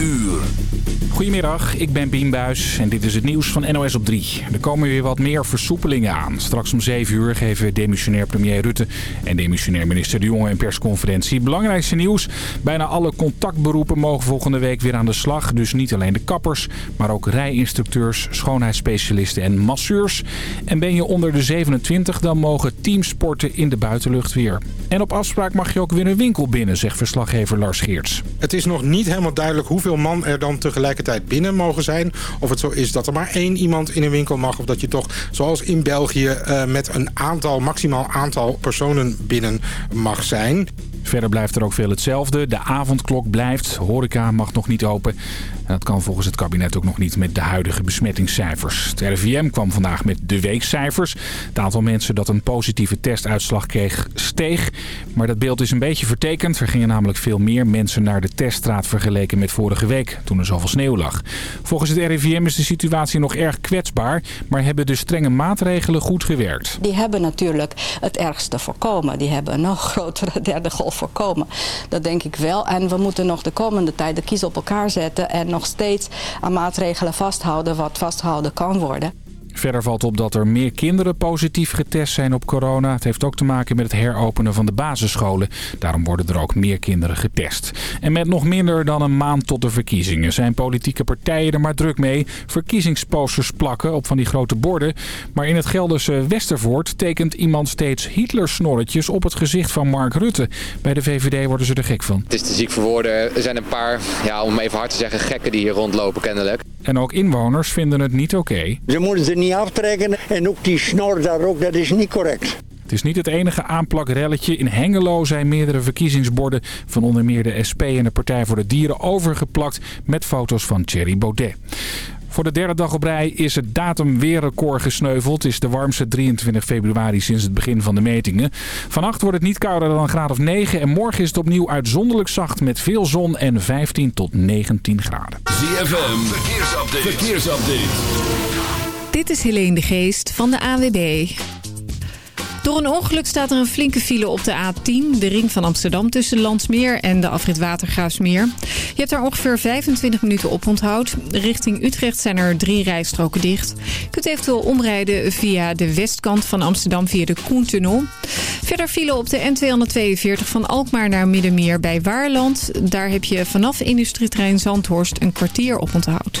uur. Goedemiddag, ik ben Bien Buis en dit is het nieuws van NOS op 3. Er komen weer wat meer versoepelingen aan. Straks om 7 uur geven demissionair premier Rutte en demissionair minister De Jonge een persconferentie. Belangrijkste nieuws, bijna alle contactberoepen mogen volgende week weer aan de slag. Dus niet alleen de kappers, maar ook rijinstructeurs, schoonheidsspecialisten en masseurs. En ben je onder de 27, dan mogen teamsporten in de buitenlucht weer. En op afspraak mag je ook weer een winkel binnen, zegt verslaggever Lars Geerts. Het is nog niet helemaal duidelijk hoeveel man er dan tegelijkertijd binnen mogen zijn. Of het zo is dat er maar één iemand in een winkel mag. Of dat je toch, zoals in België, uh, met een aantal, maximaal aantal personen binnen mag zijn. Verder blijft er ook veel hetzelfde. De avondklok blijft. Horeca mag nog niet open. Dat kan volgens het kabinet ook nog niet met de huidige besmettingscijfers. Het RIVM kwam vandaag met de weekcijfers. Het aantal mensen dat een positieve testuitslag kreeg steeg. Maar dat beeld is een beetje vertekend. Er gingen namelijk veel meer mensen naar de teststraat vergeleken met vorige week. Toen er zoveel sneeuw lag. Volgens het RIVM is de situatie nog erg kwetsbaar. Maar hebben de strenge maatregelen goed gewerkt. Die hebben natuurlijk het ergste voorkomen. Die hebben een nog grotere derde golf voorkomen. Dat denk ik wel. En we moeten nog de komende tijd de kies op elkaar zetten... en nog steeds aan maatregelen vasthouden wat vasthouden kan worden. Verder valt op dat er meer kinderen positief getest zijn op corona. Het heeft ook te maken met het heropenen van de basisscholen. Daarom worden er ook meer kinderen getest. En met nog minder dan een maand tot de verkiezingen zijn politieke partijen er maar druk mee. Verkiezingsposters plakken op van die grote borden. Maar in het Gelderse Westervoort tekent iemand steeds Hitler-snorretjes op het gezicht van Mark Rutte. Bij de VVD worden ze er gek van. Het is te ziek voor woorden. Er zijn een paar, ja, om even hard te zeggen, gekken die hier rondlopen kennelijk. En ook inwoners vinden het niet oké. Ze moeten ze niet aftrekken en ook die snor daar ook, dat is niet correct. Het is niet het enige aanplakrelletje. In Hengelo zijn meerdere verkiezingsborden van onder meer de SP en de Partij voor de Dieren overgeplakt met foto's van Thierry Baudet. Voor de derde dag op rij is het datumweerrecord gesneuveld. Het is de warmste 23 februari sinds het begin van de metingen. Vannacht wordt het niet kouder dan een graad of 9. En morgen is het opnieuw uitzonderlijk zacht met veel zon en 15 tot 19 graden. ZFM, verkeersupdate. verkeersupdate. Dit is Helene de Geest van de AWB. Door een ongeluk staat er een flinke file op de A10, de ring van Amsterdam... tussen Landsmeer en de afrit Watergraafsmeer. Je hebt daar ongeveer 25 minuten op onthoud. Richting Utrecht zijn er drie rijstroken dicht. Je kunt eventueel omrijden via de westkant van Amsterdam via de Koentunnel. Verder file op de N242 van Alkmaar naar Middenmeer bij Waarland. Daar heb je vanaf industrietrein Zandhorst een kwartier op onthoud.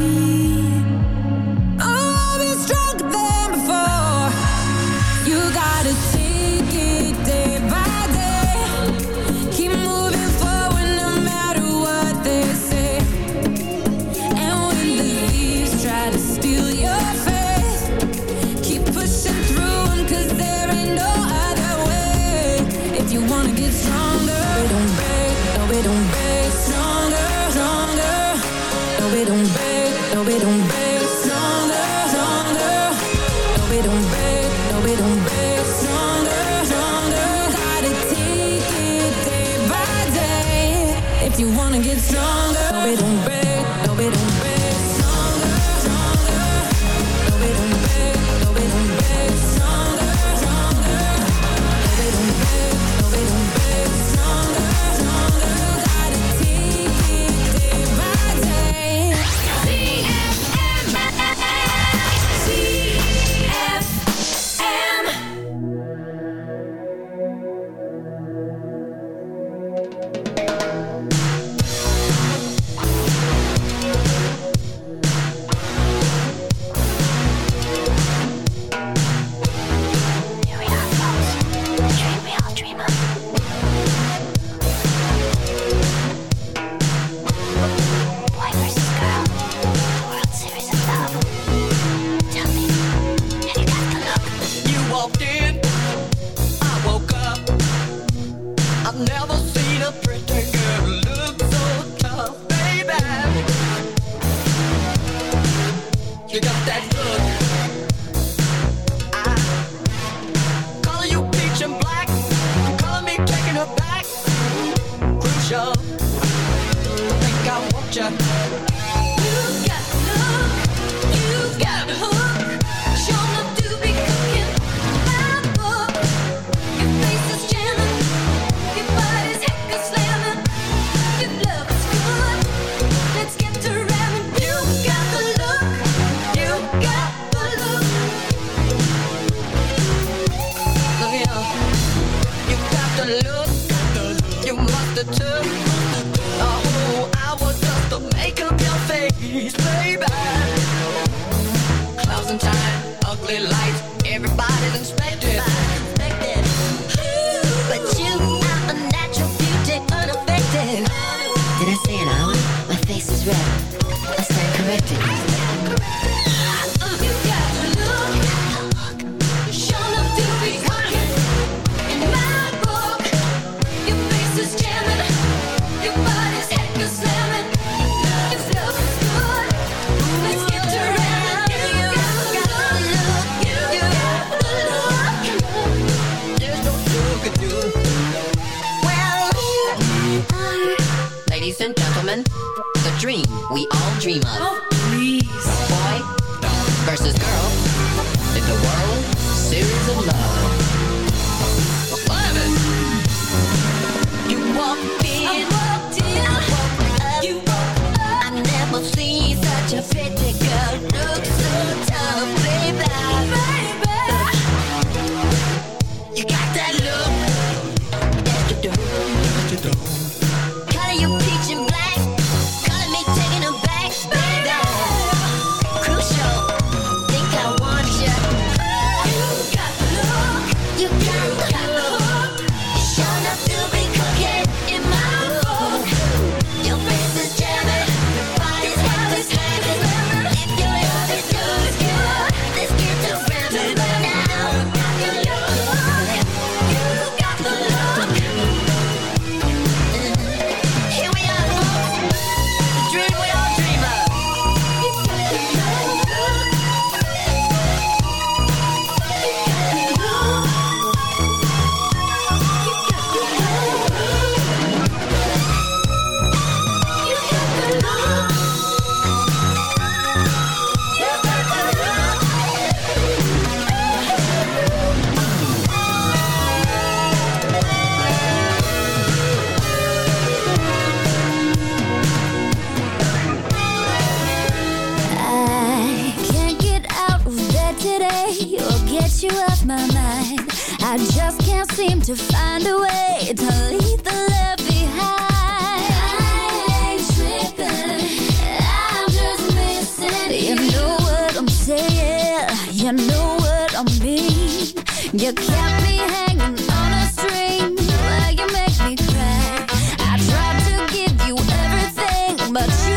Love much.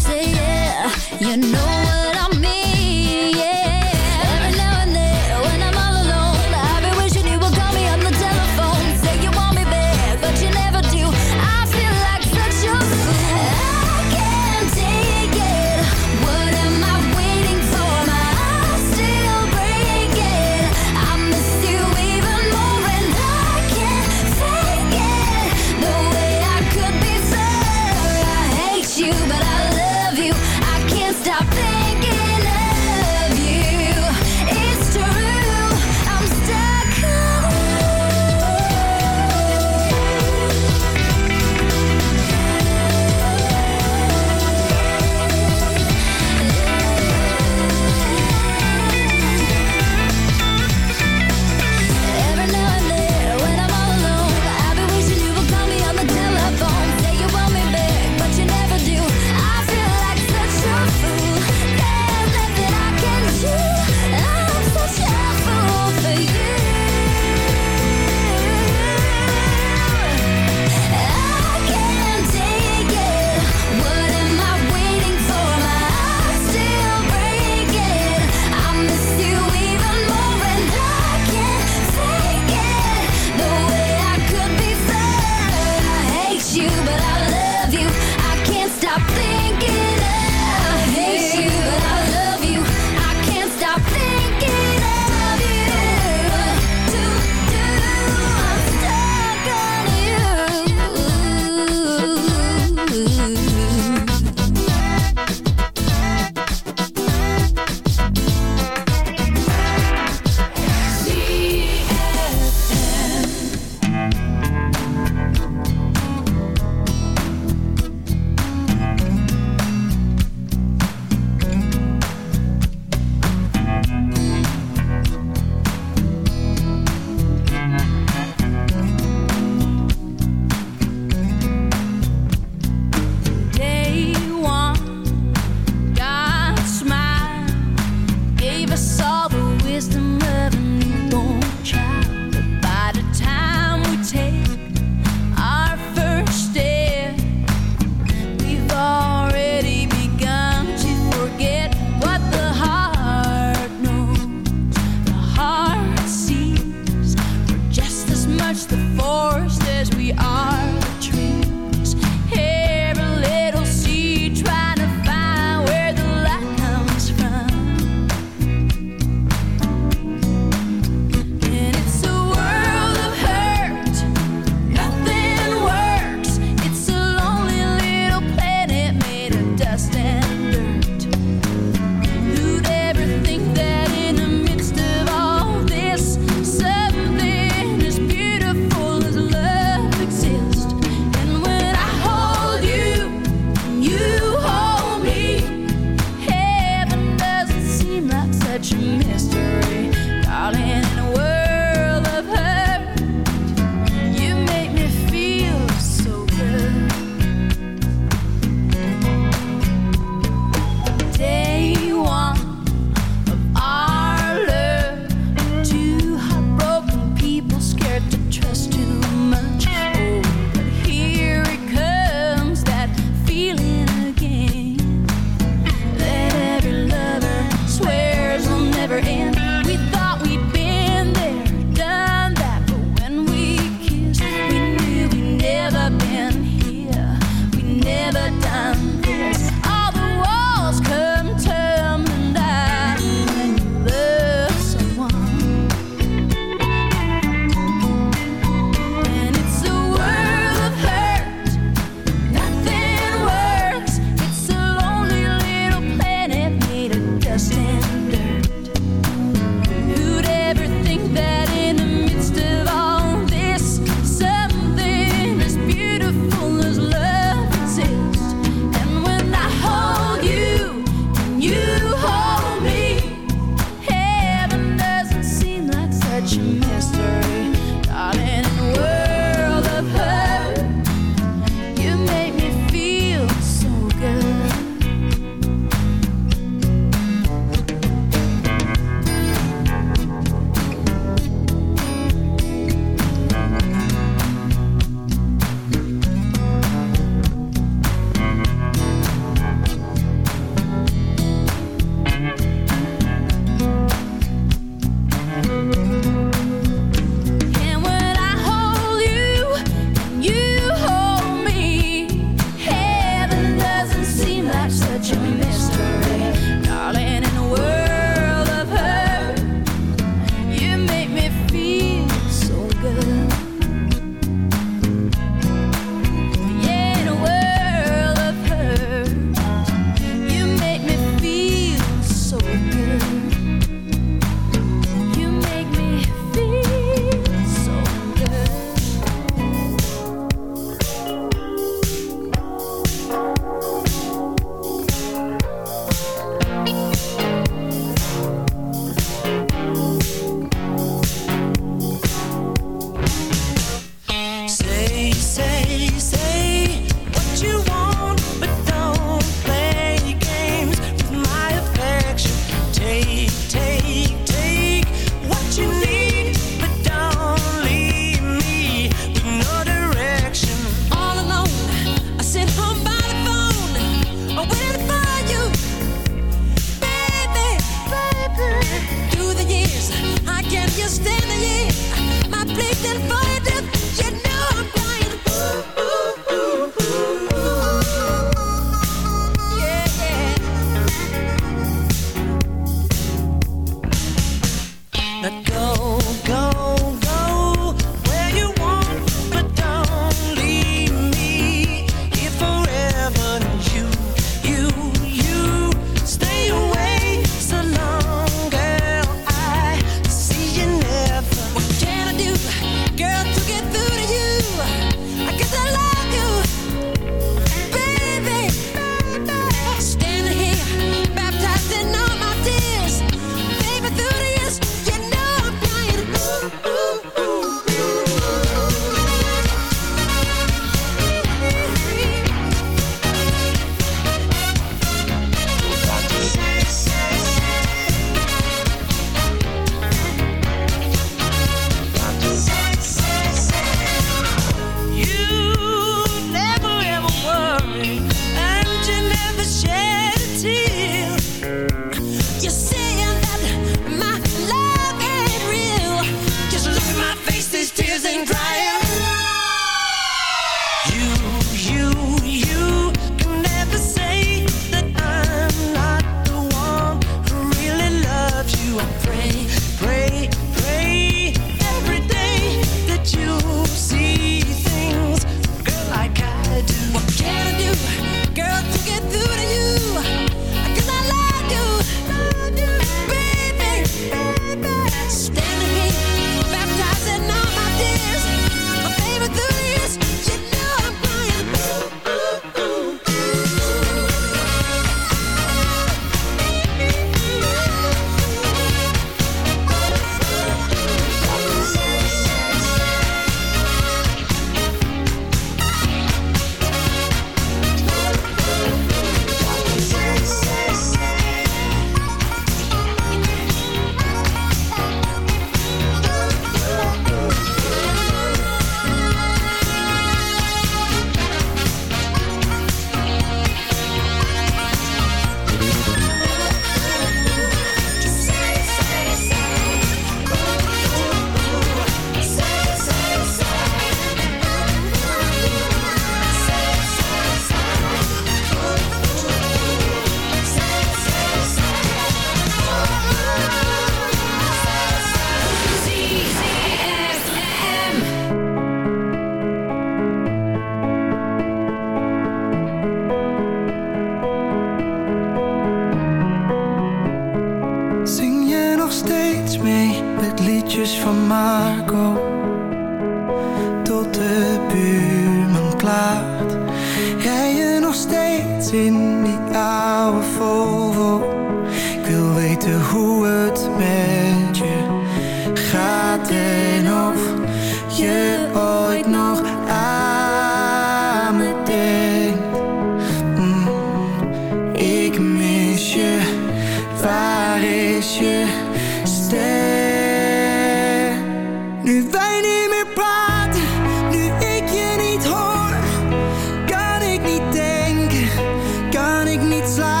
Kan ik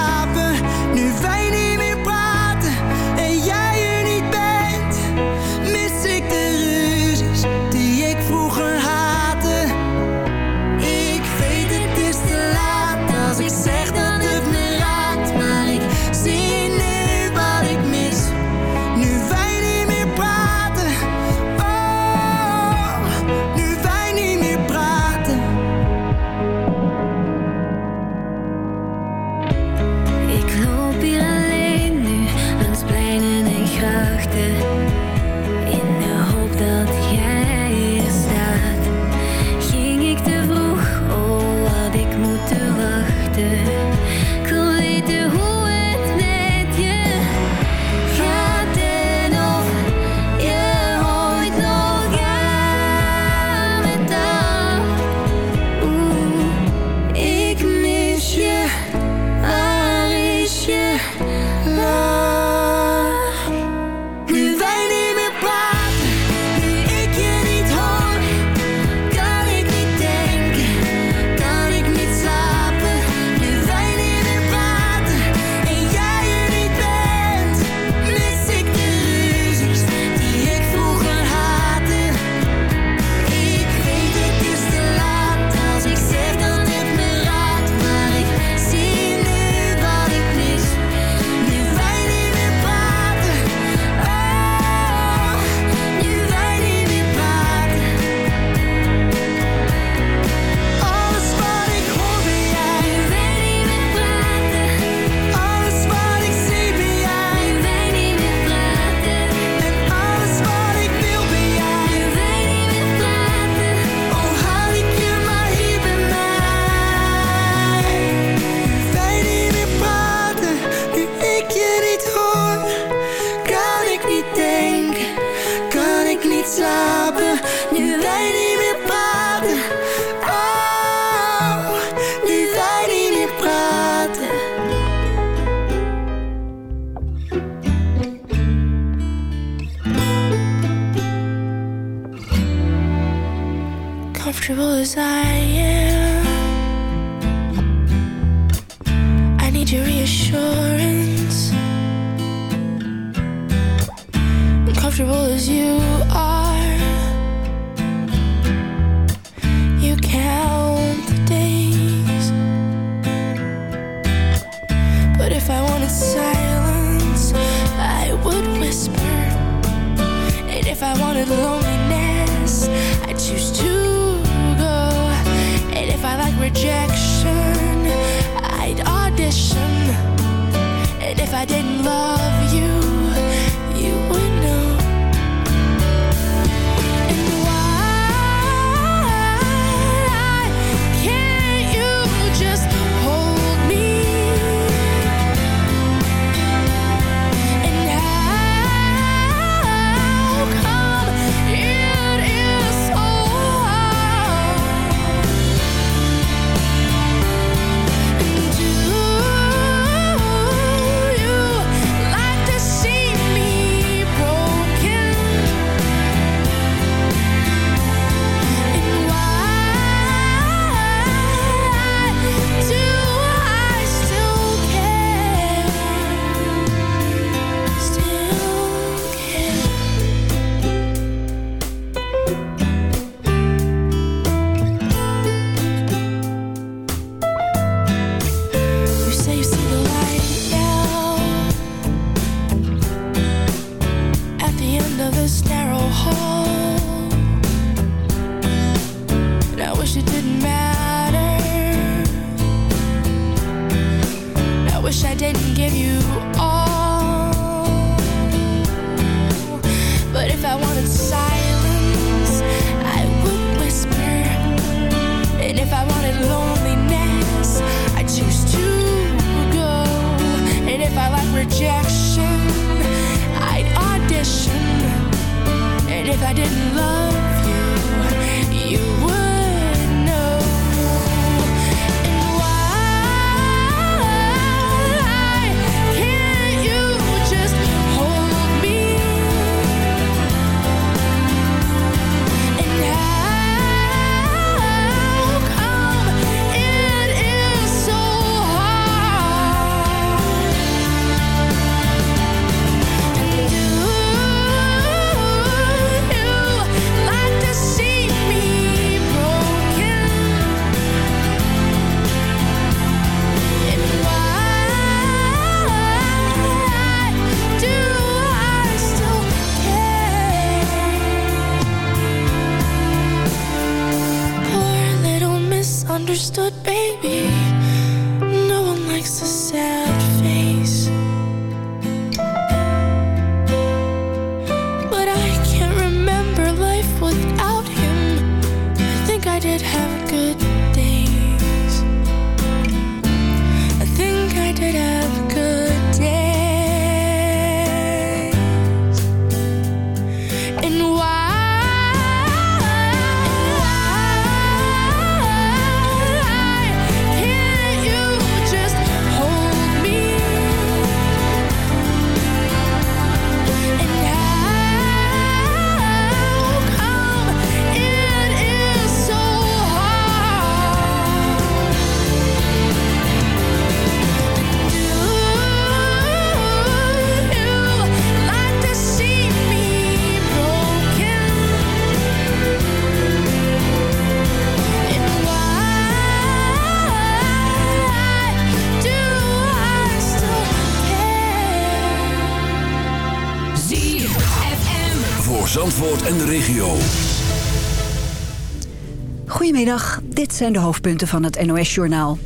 zijn de hoofdpunten van het NOS-journaal.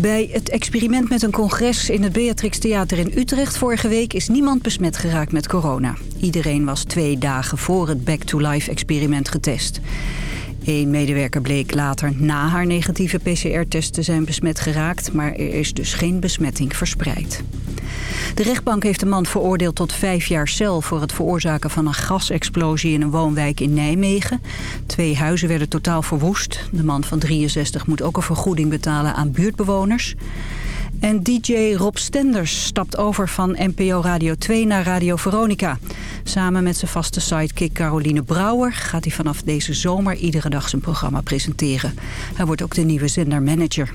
Bij het experiment met een congres in het Beatrix Theater in Utrecht vorige week... is niemand besmet geraakt met corona. Iedereen was twee dagen voor het Back to Life-experiment getest. Eén medewerker bleek later na haar negatieve PCR-test te zijn besmet geraakt... maar er is dus geen besmetting verspreid. De rechtbank heeft de man veroordeeld tot vijf jaar cel... voor het veroorzaken van een gasexplosie in een woonwijk in Nijmegen. Twee huizen werden totaal verwoest. De man van 63 moet ook een vergoeding betalen aan buurtbewoners. En DJ Rob Stenders stapt over van NPO Radio 2 naar Radio Veronica. Samen met zijn vaste sidekick Caroline Brouwer... gaat hij vanaf deze zomer iedere dag zijn programma presenteren. Hij wordt ook de nieuwe zendermanager.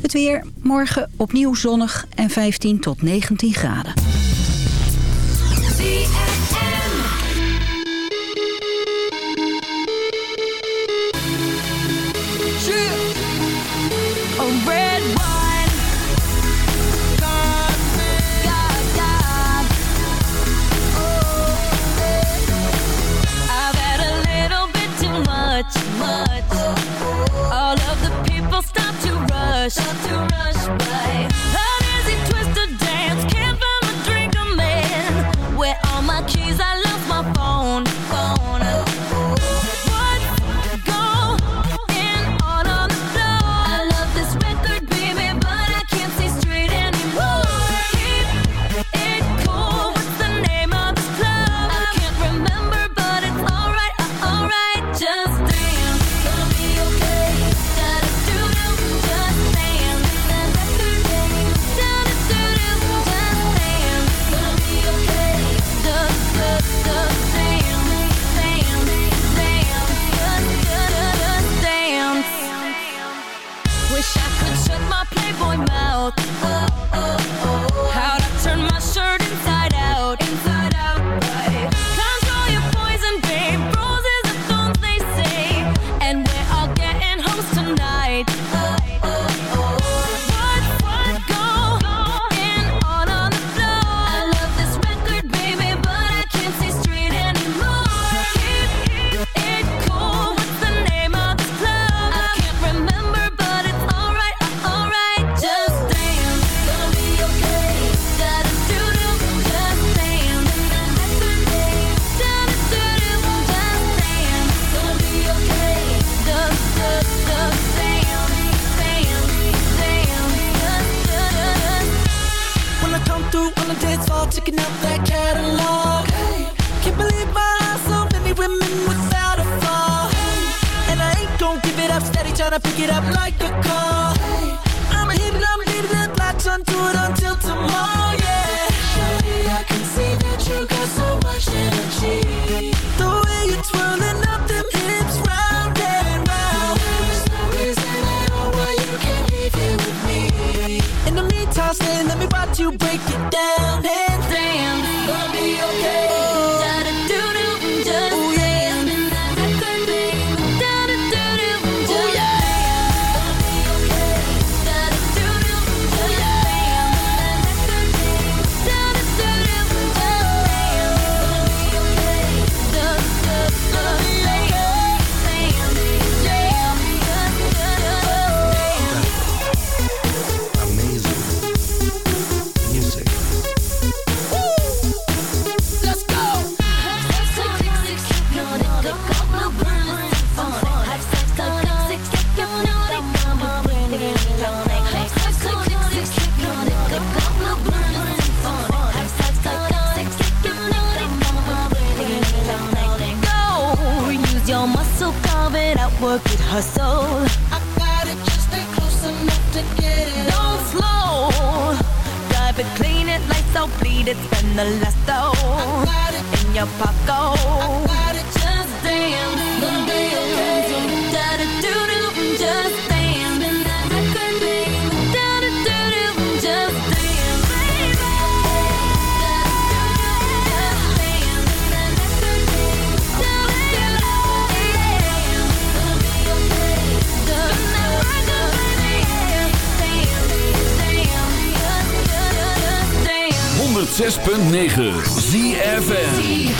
Het weer, morgen opnieuw zonnig en 15 tot 19 graden. Shut down. gotta pick it up like a car. the last though in your pocket. 106.9 ZFM.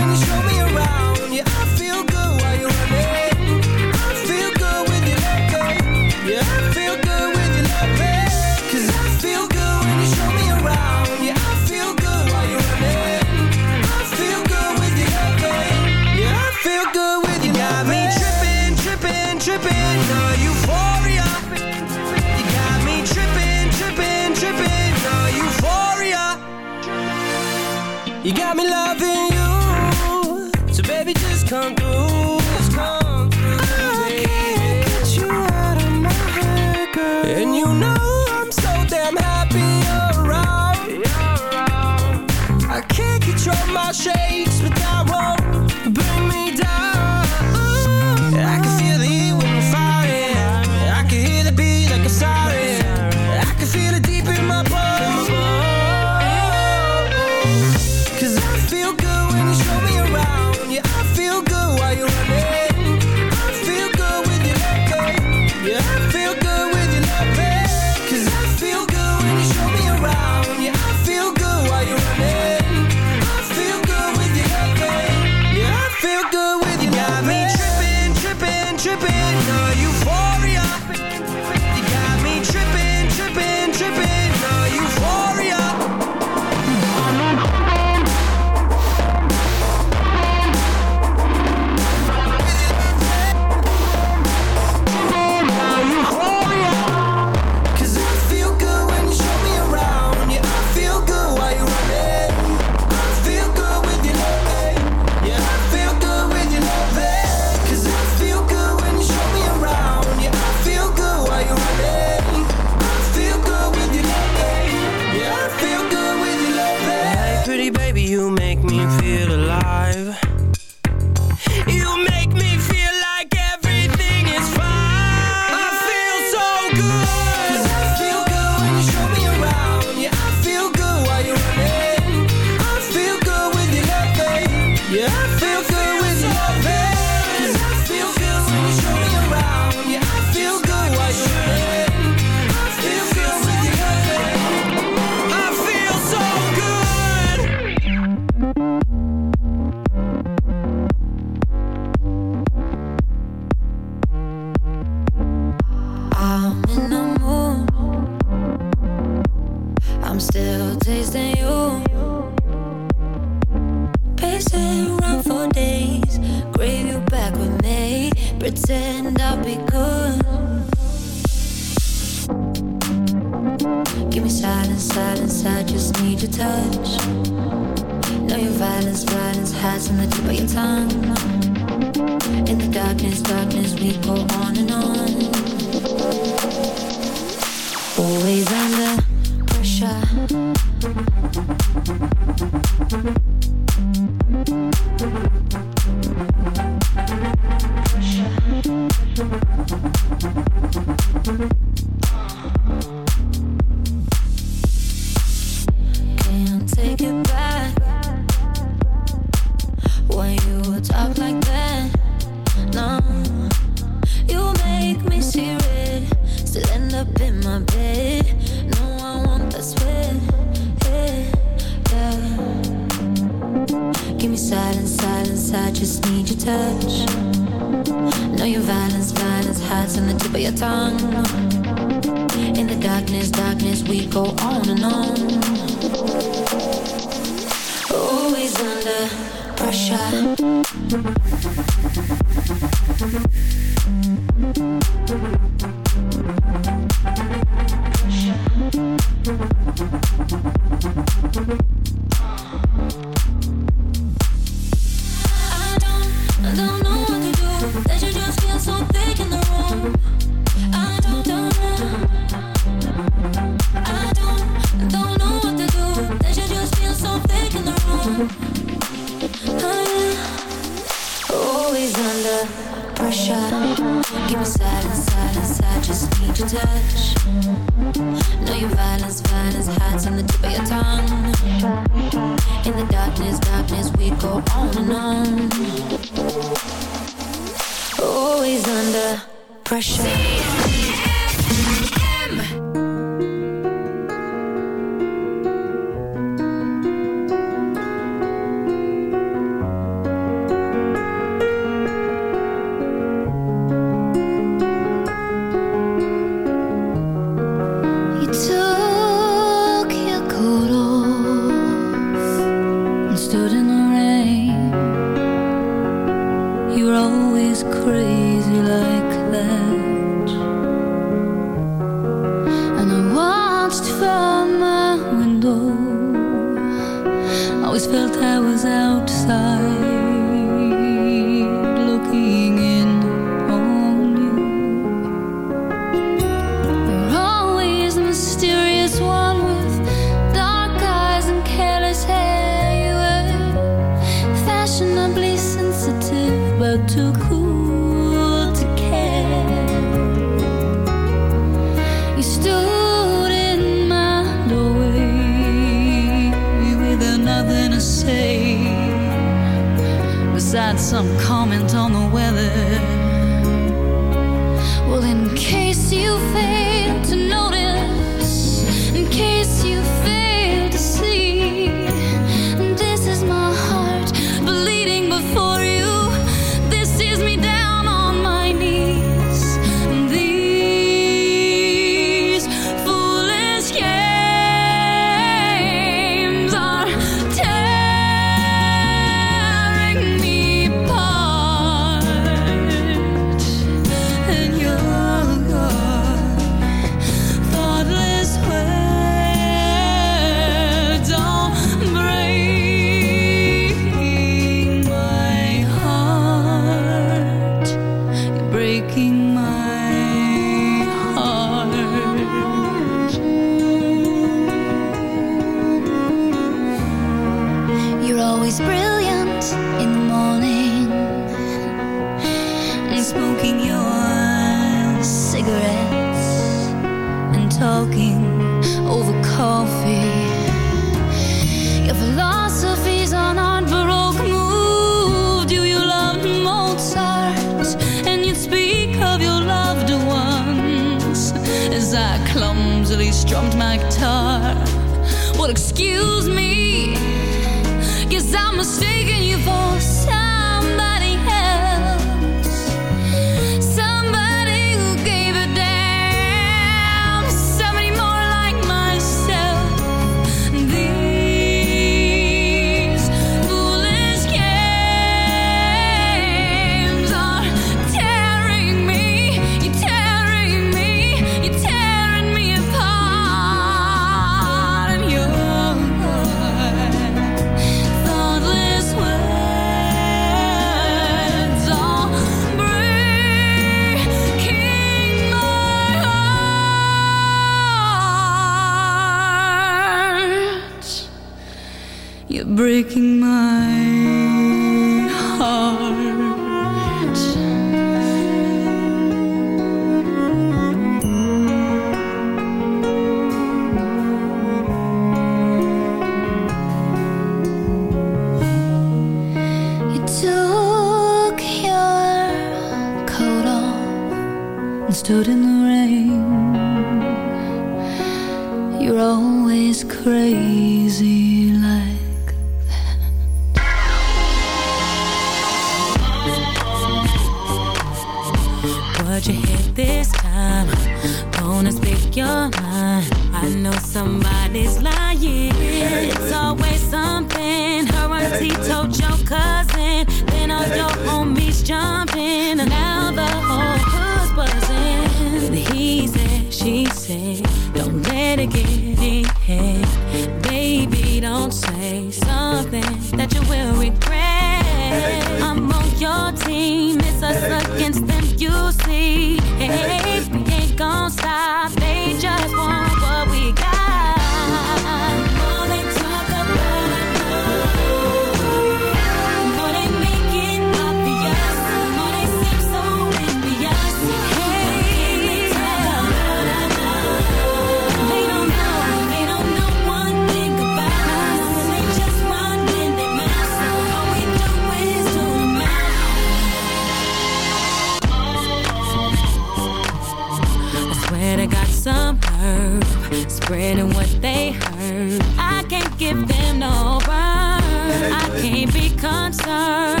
Spreading what they heard. I can't give them no burn. I can't be concerned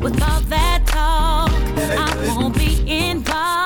with all that talk. I won't be involved.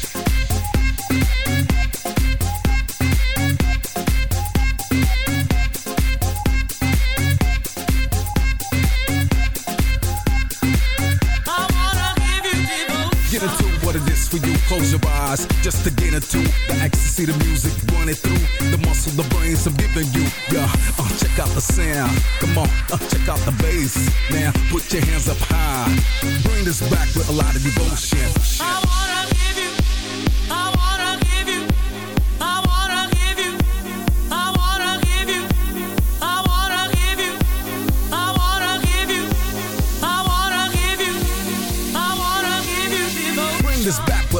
Ecstasy, the music running through the muscle, the brains I'm giving you. Yeah, uh, check out the sound. Come on, uh, check out the bass. Now put your hands up high. Bring this back with a lot of devotion.